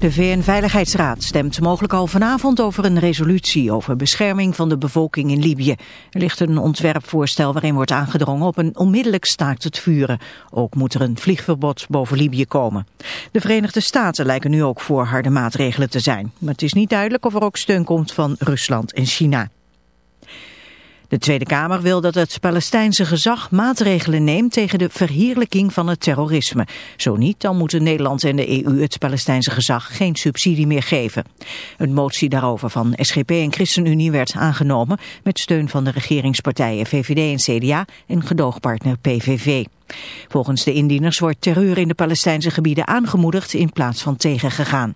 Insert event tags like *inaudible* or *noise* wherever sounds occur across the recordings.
De VN-veiligheidsraad stemt mogelijk al vanavond over een resolutie over bescherming van de bevolking in Libië. Er ligt een ontwerpvoorstel waarin wordt aangedrongen op een onmiddellijk staakt het vuren. Ook moet er een vliegverbod boven Libië komen. De Verenigde Staten lijken nu ook voor harde maatregelen te zijn. Maar het is niet duidelijk of er ook steun komt van Rusland en China. De Tweede Kamer wil dat het Palestijnse gezag maatregelen neemt tegen de verheerlijking van het terrorisme. Zo niet, dan moeten Nederland en de EU het Palestijnse gezag geen subsidie meer geven. Een motie daarover van SGP en ChristenUnie werd aangenomen met steun van de regeringspartijen VVD en CDA en gedoogpartner PVV. Volgens de indieners wordt terreur in de Palestijnse gebieden aangemoedigd in plaats van tegengegaan.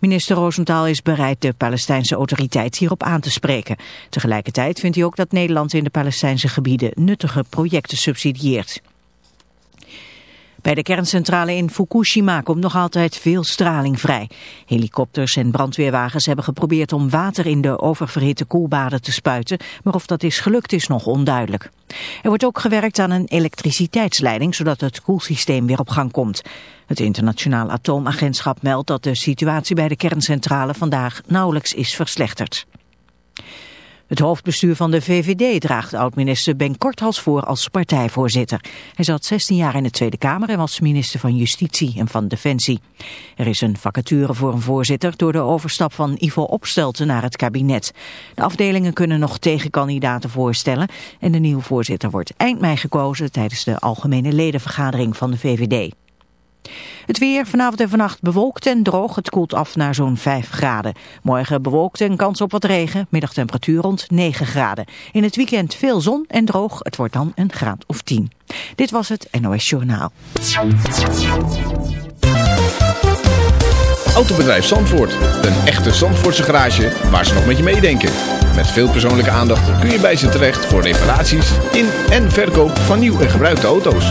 Minister Roosentaal is bereid de Palestijnse autoriteit hierop aan te spreken. Tegelijkertijd vindt hij ook dat Nederland in de Palestijnse gebieden nuttige projecten subsidieert. Bij de kerncentrale in Fukushima komt nog altijd veel straling vrij. Helikopters en brandweerwagens hebben geprobeerd om water in de oververhitte koelbaden te spuiten, maar of dat is gelukt is nog onduidelijk. Er wordt ook gewerkt aan een elektriciteitsleiding, zodat het koelsysteem weer op gang komt. Het internationaal atoomagentschap meldt dat de situatie bij de kerncentrale vandaag nauwelijks is verslechterd. Het hoofdbestuur van de VVD draagt oud-minister Ben Korthals voor als partijvoorzitter. Hij zat 16 jaar in de Tweede Kamer en was minister van Justitie en van Defensie. Er is een vacature voor een voorzitter door de overstap van Ivo Opstelten naar het kabinet. De afdelingen kunnen nog tegenkandidaten voorstellen en de nieuwe voorzitter wordt eind mei gekozen tijdens de algemene ledenvergadering van de VVD. Het weer vanavond en vannacht bewolkt en droog. Het koelt af naar zo'n 5 graden. Morgen bewolkt en kans op wat regen. Middagtemperatuur rond 9 graden. In het weekend veel zon en droog. Het wordt dan een graad of 10. Dit was het NOS Journaal. Autobedrijf Zandvoort. Een echte Zandvoortse garage waar ze nog met je meedenken. Met veel persoonlijke aandacht kun je bij ze terecht voor reparaties in en verkoop van nieuw en gebruikte auto's.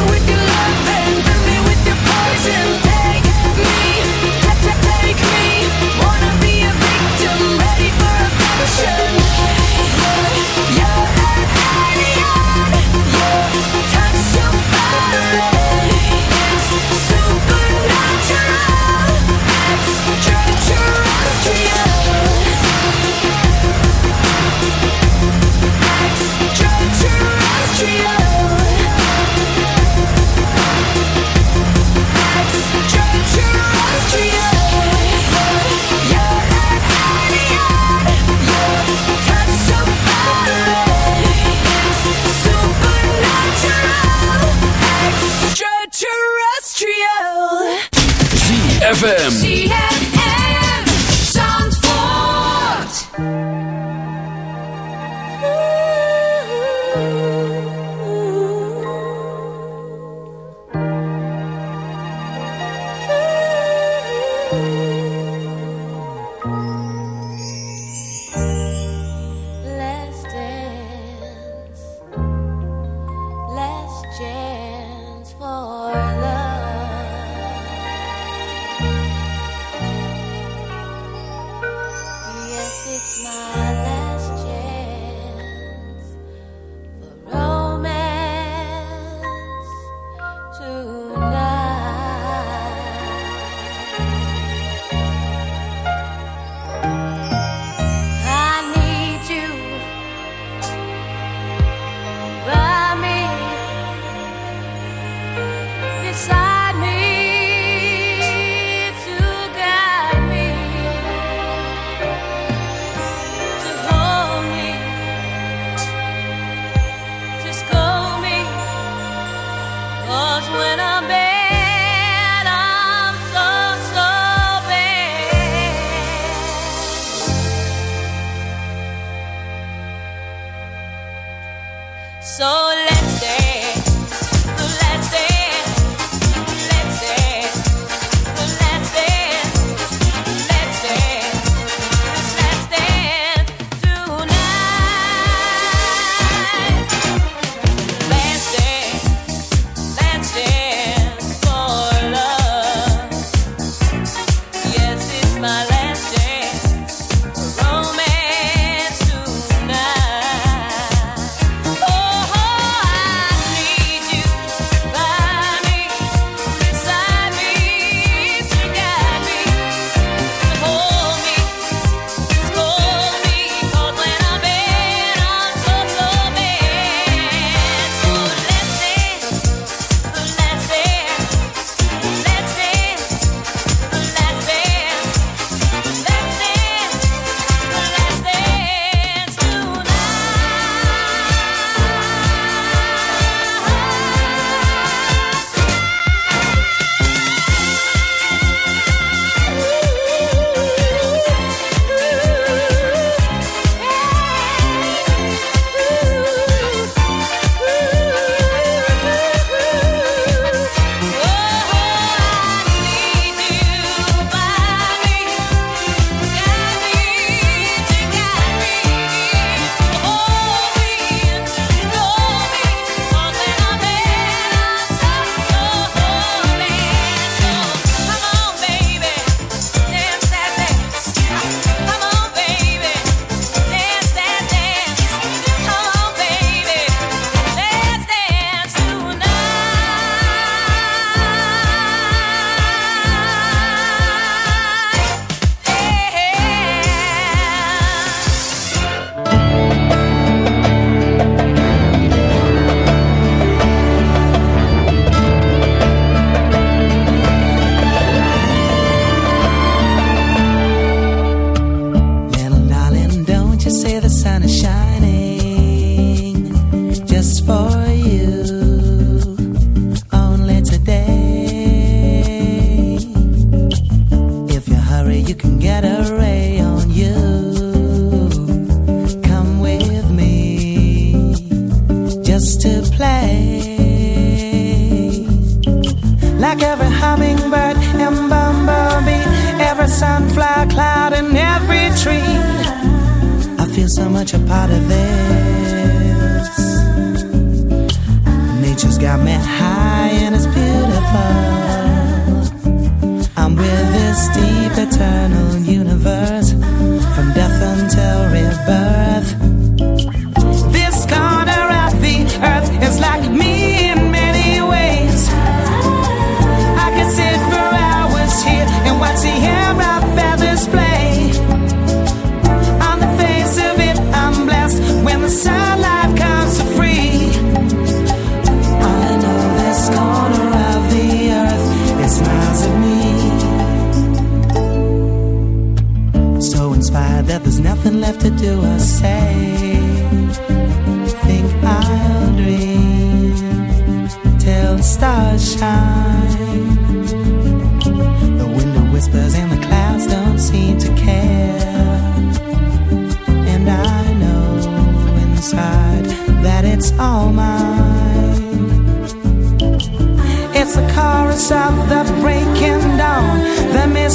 passion So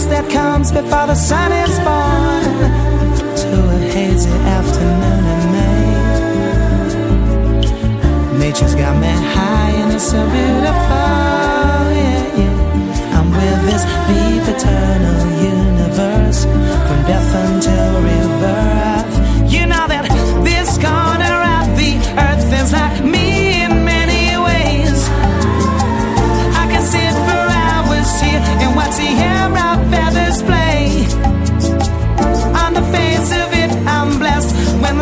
that comes before the sun is born to a hazy afternoon in May. Nature's got me high and it's so beautiful. Yeah, yeah. I'm with this deep eternal universe from death until.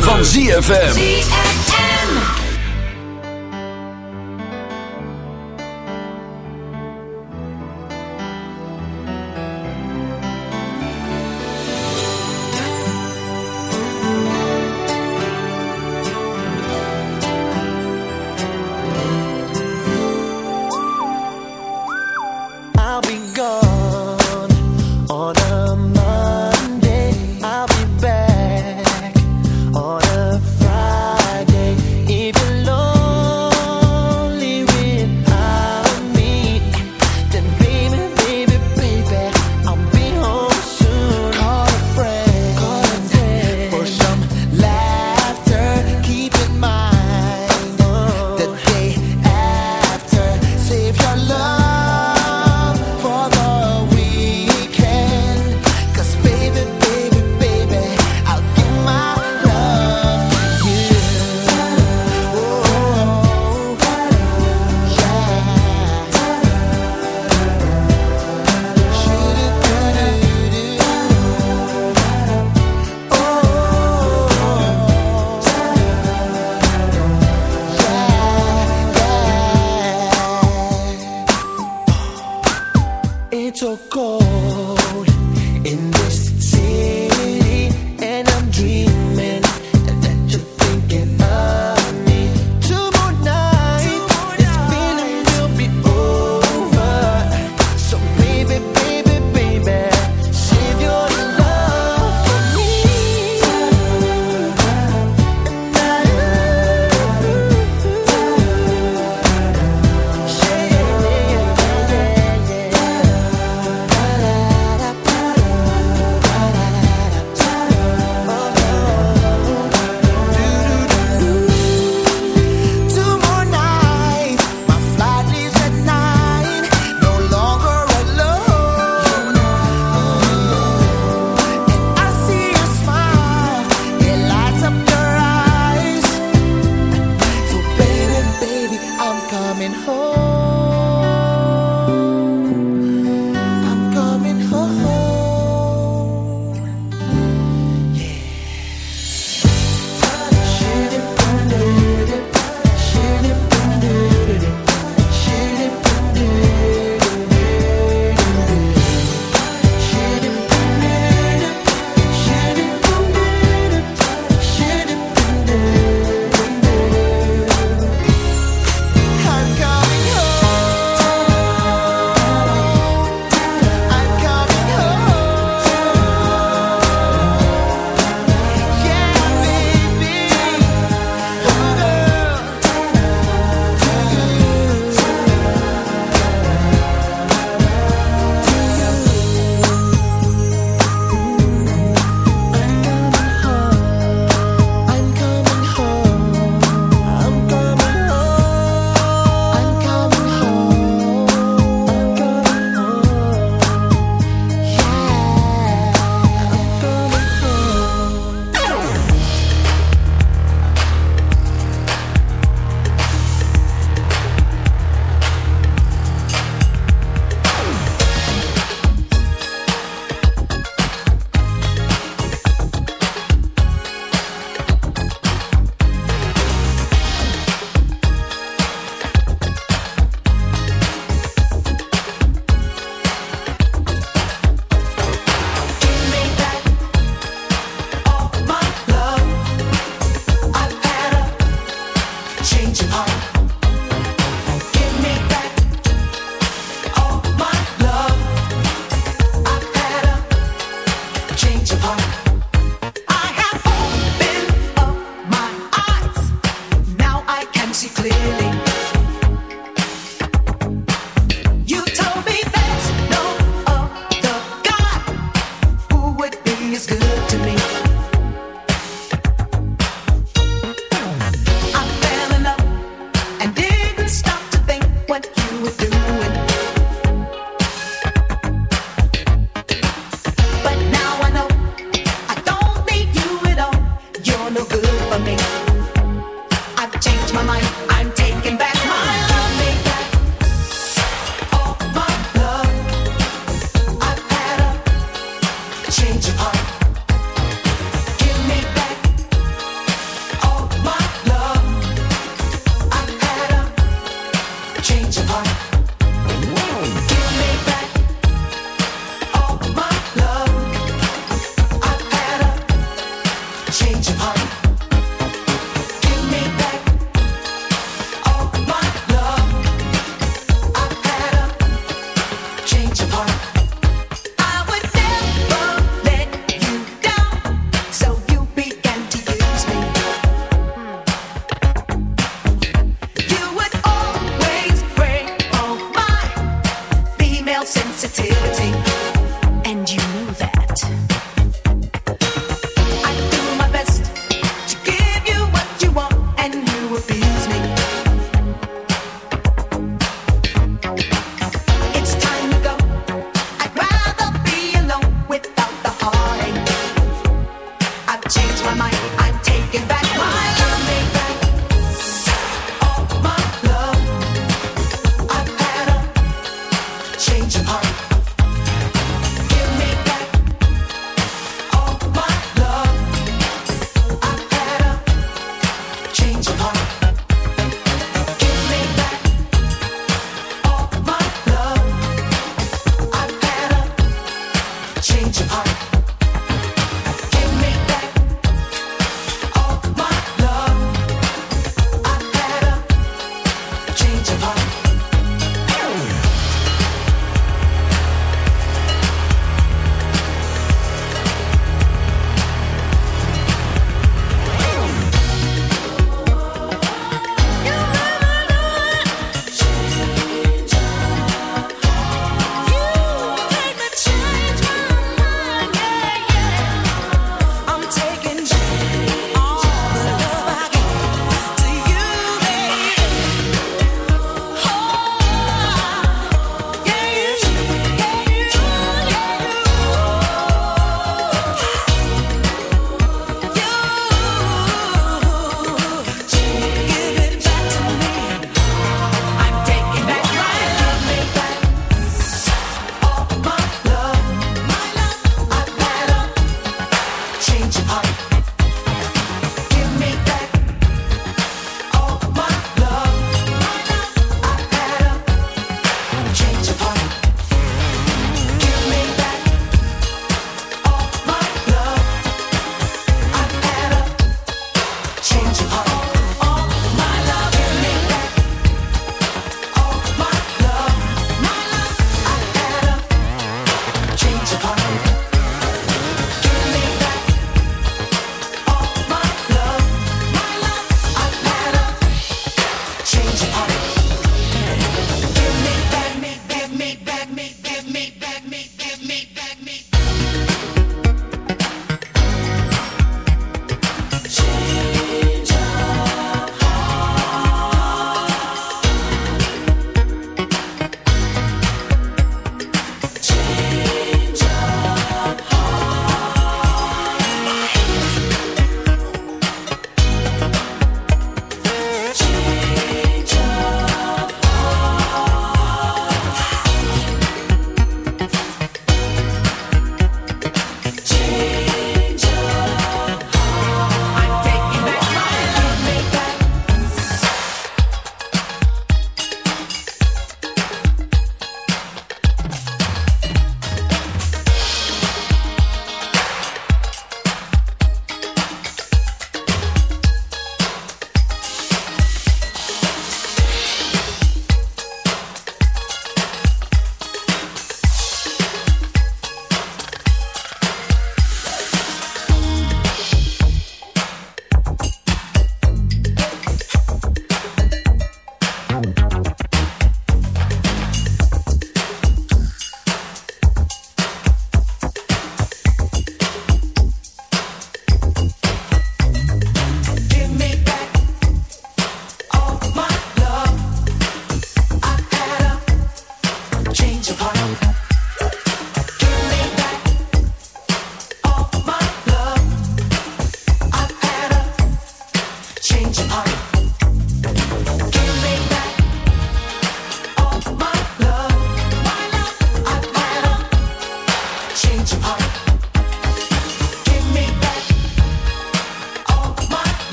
Van ZFM.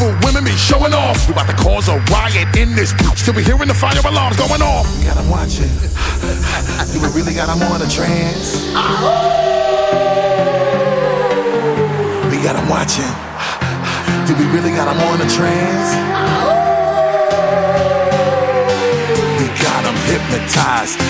Beautiful women be showing off, we about to cause a riot in this bitch. Till we hearing the fire alarms going off. *laughs* We got 'em watching. *laughs* Do we really got 'em on a trance? We got got 'em watching. Do we really got got 'em on a trance? We got got 'em hypnotized.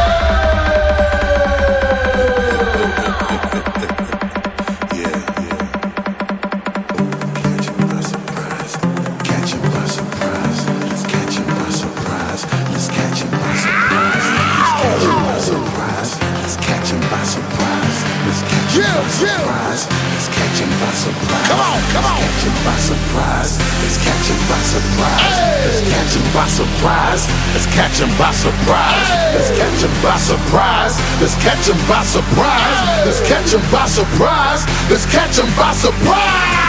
Surprise. Let's catch by surprise. Come on, come on. Catch 'em by surprise. Let's catch by surprise. Let's catch by surprise. Let's catch by surprise. Let's catch by surprise. Let's catch by surprise. Let's catch by surprise. Let's catch by surprise.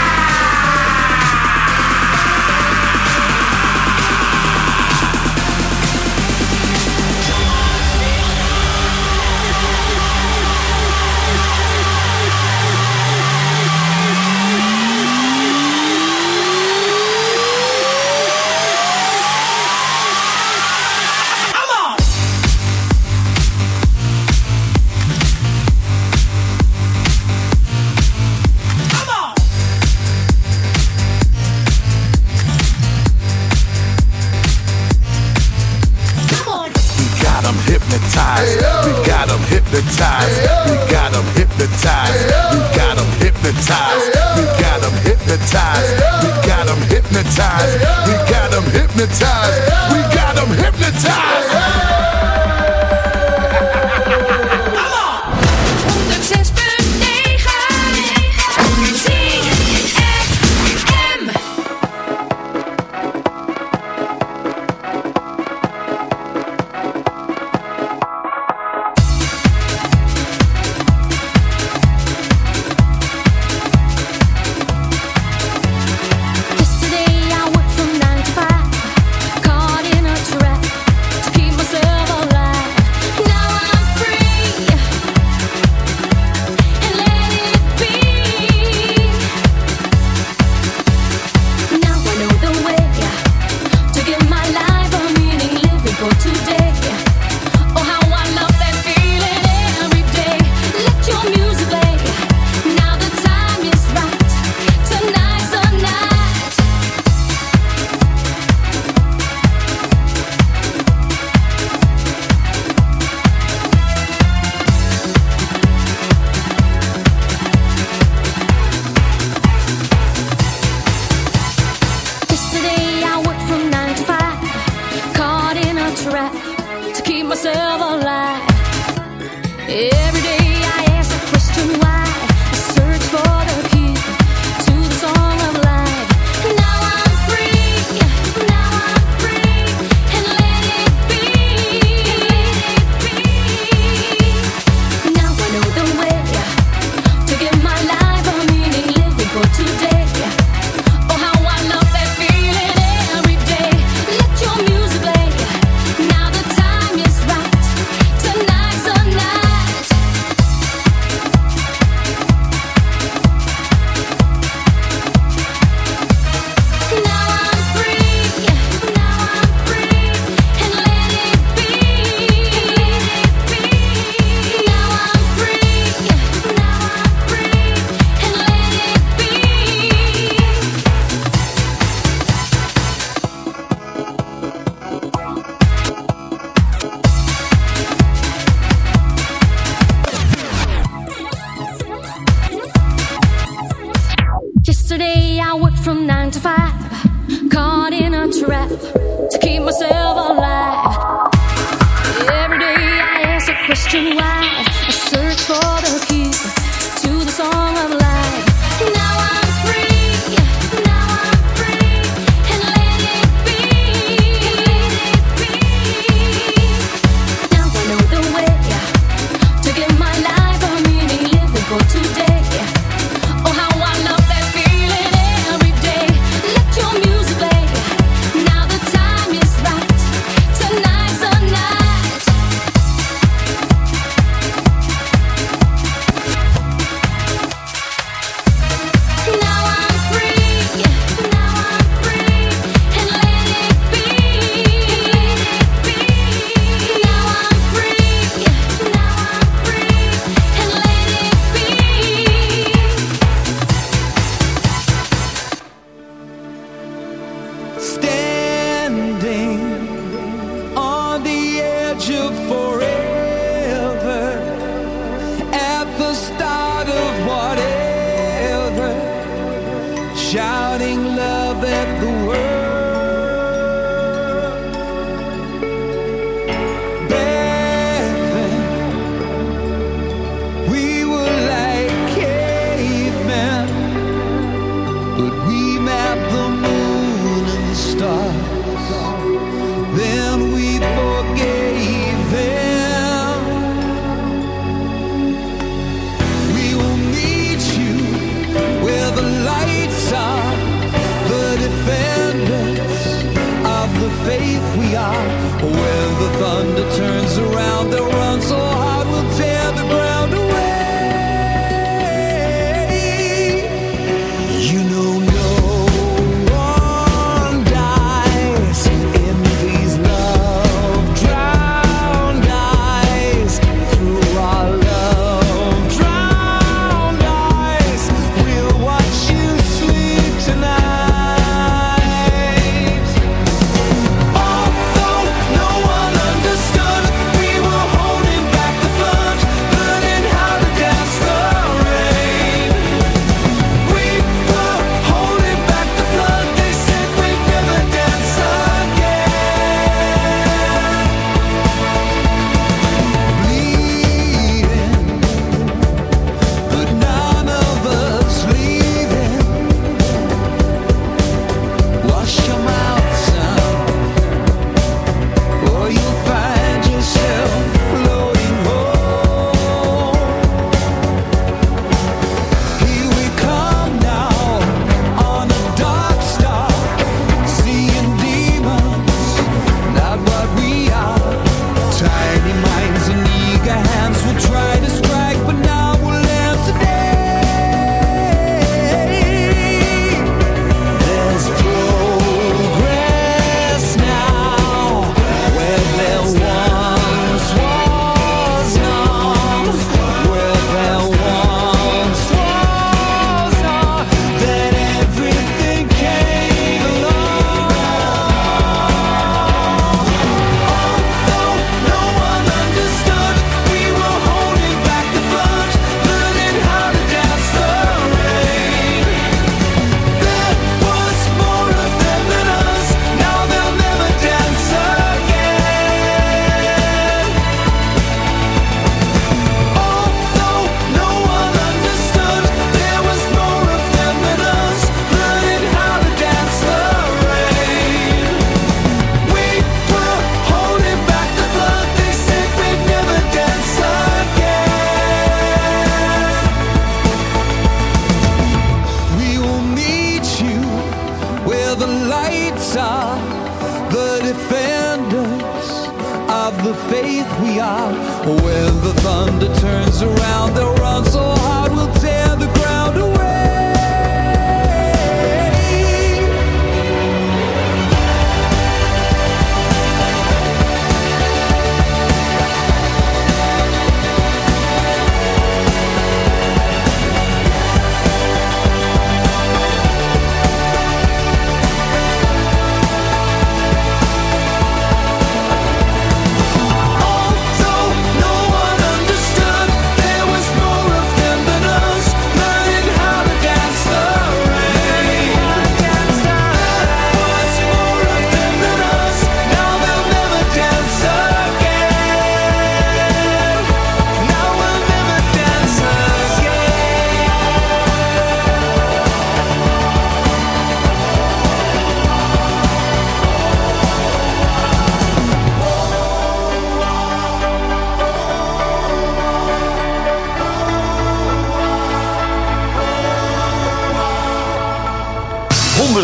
Question why,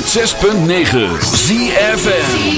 106.9 ZFM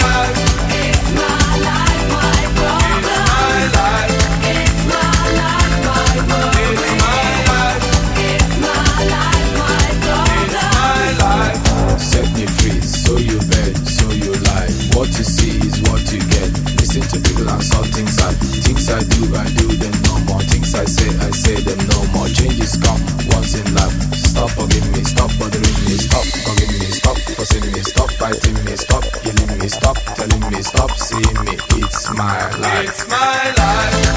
I do, I do them no more. Things I say, I say them no more. Changes come once in life. Stop bugging me, stop bothering me, stop bugging me, stop fussing me, stop fighting me, stop yelling me, stop telling me, stop seeing me. It's my life. It's my life.